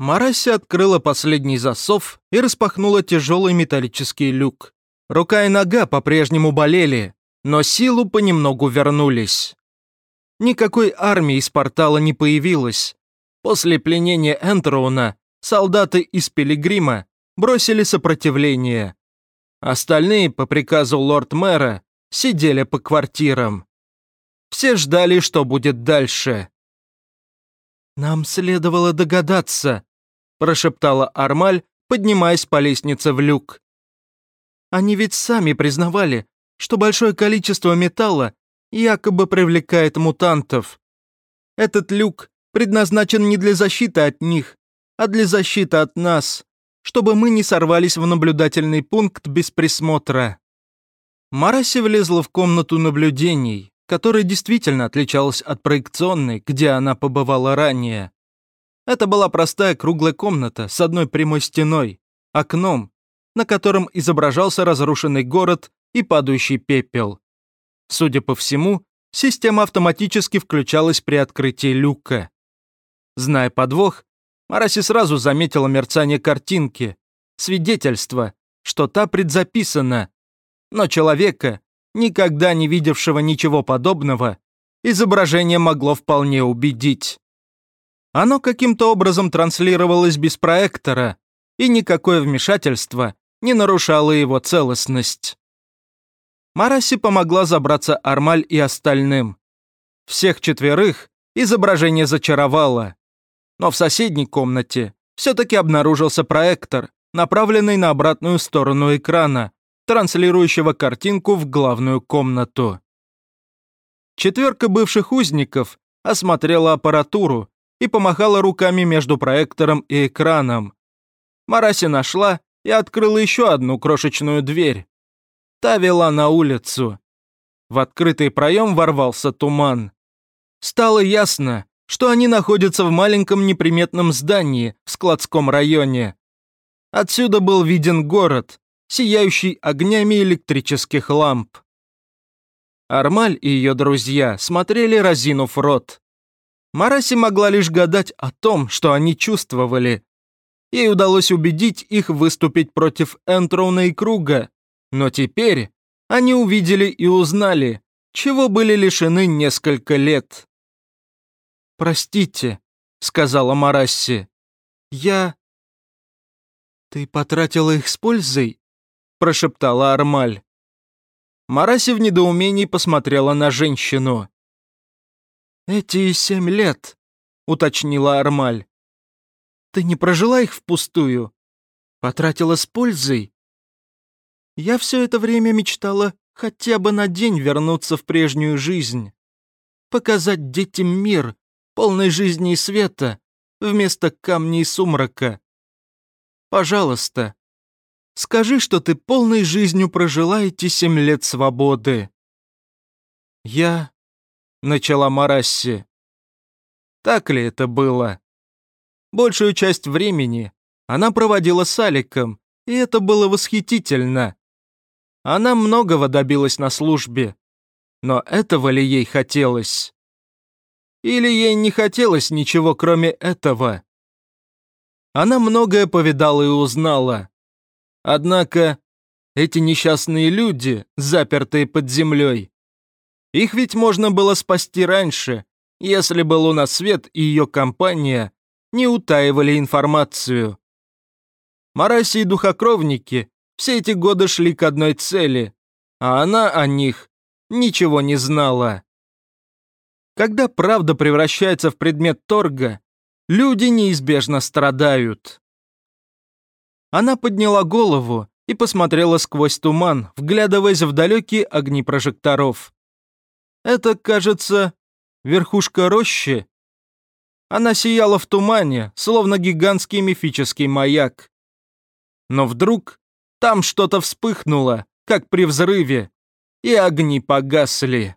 Мараси открыла последний засов и распахнула тяжелый металлический люк. Рука и нога по-прежнему болели, но силу понемногу вернулись. Никакой армии из портала не появилось. После пленения Энтроуна солдаты из Пилигрима бросили сопротивление. Остальные, по приказу лорд-мэра, сидели по квартирам. Все ждали, что будет дальше. «Нам следовало догадаться», – прошептала Армаль, поднимаясь по лестнице в люк. «Они ведь сами признавали, что большое количество металла якобы привлекает мутантов. Этот люк предназначен не для защиты от них, а для защиты от нас, чтобы мы не сорвались в наблюдательный пункт без присмотра. Мараси влезла в комнату наблюдений, которая действительно отличалась от проекционной, где она побывала ранее. Это была простая круглая комната с одной прямой стеной, окном, на котором изображался разрушенный город и падающий пепел. Судя по всему, система автоматически включалась при открытии люка. Зная подвох, Мараси сразу заметила мерцание картинки, свидетельство, что та предзаписана. Но человека, никогда не видевшего ничего подобного, изображение могло вполне убедить. Оно каким-то образом транслировалось без проектора, и никакое вмешательство не нарушало его целостность. Мараси помогла забраться Армаль и остальным. Всех четверых изображение зачаровало. Но в соседней комнате все-таки обнаружился проектор, направленный на обратную сторону экрана, транслирующего картинку в главную комнату. Четверка бывших узников осмотрела аппаратуру и помахала руками между проектором и экраном. Мараси нашла и открыла еще одну крошечную дверь. Та вела на улицу. В открытый проем ворвался туман. Стало ясно, что они находятся в маленьком неприметном здании в складском районе. Отсюда был виден город, сияющий огнями электрических ламп. Армаль и ее друзья смотрели разинув рот. Мараси могла лишь гадать о том, что они чувствовали. Ей удалось убедить их выступить против Энтроуна и Круга, но теперь они увидели и узнали, чего были лишены несколько лет. «Простите», — сказала Марасси. «Я...» «Ты потратила их с пользой?» — прошептала Армаль. Мараси в недоумении посмотрела на женщину. «Эти семь лет», — уточнила Армаль. «Ты не прожила их впустую? Потратила с пользой?» Я все это время мечтала хотя бы на день вернуться в прежнюю жизнь. Показать детям мир, полный жизни и света, вместо камней сумрака. Пожалуйста, скажи, что ты полной жизнью прожила эти семь лет свободы. Я... Начала Марасси. Так ли это было? Большую часть времени она проводила с Аликом, и это было восхитительно. Она многого добилась на службе. Но этого ли ей хотелось? Или ей не хотелось ничего, кроме этого? Она многое повидала и узнала. Однако эти несчастные люди, запертые под землей, их ведь можно было спасти раньше, если бы Луна Свет и ее компания не утаивали информацию. Мараси и духокровники все эти годы шли к одной цели, а она о них ничего не знала. Когда правда превращается в предмет торга, люди неизбежно страдают. Она подняла голову и посмотрела сквозь туман, вглядываясь в далекие огни прожекторов. Это, кажется, верхушка рощи. Она сияла в тумане, словно гигантский мифический маяк. Но вдруг там что-то вспыхнуло, как при взрыве, и огни погасли.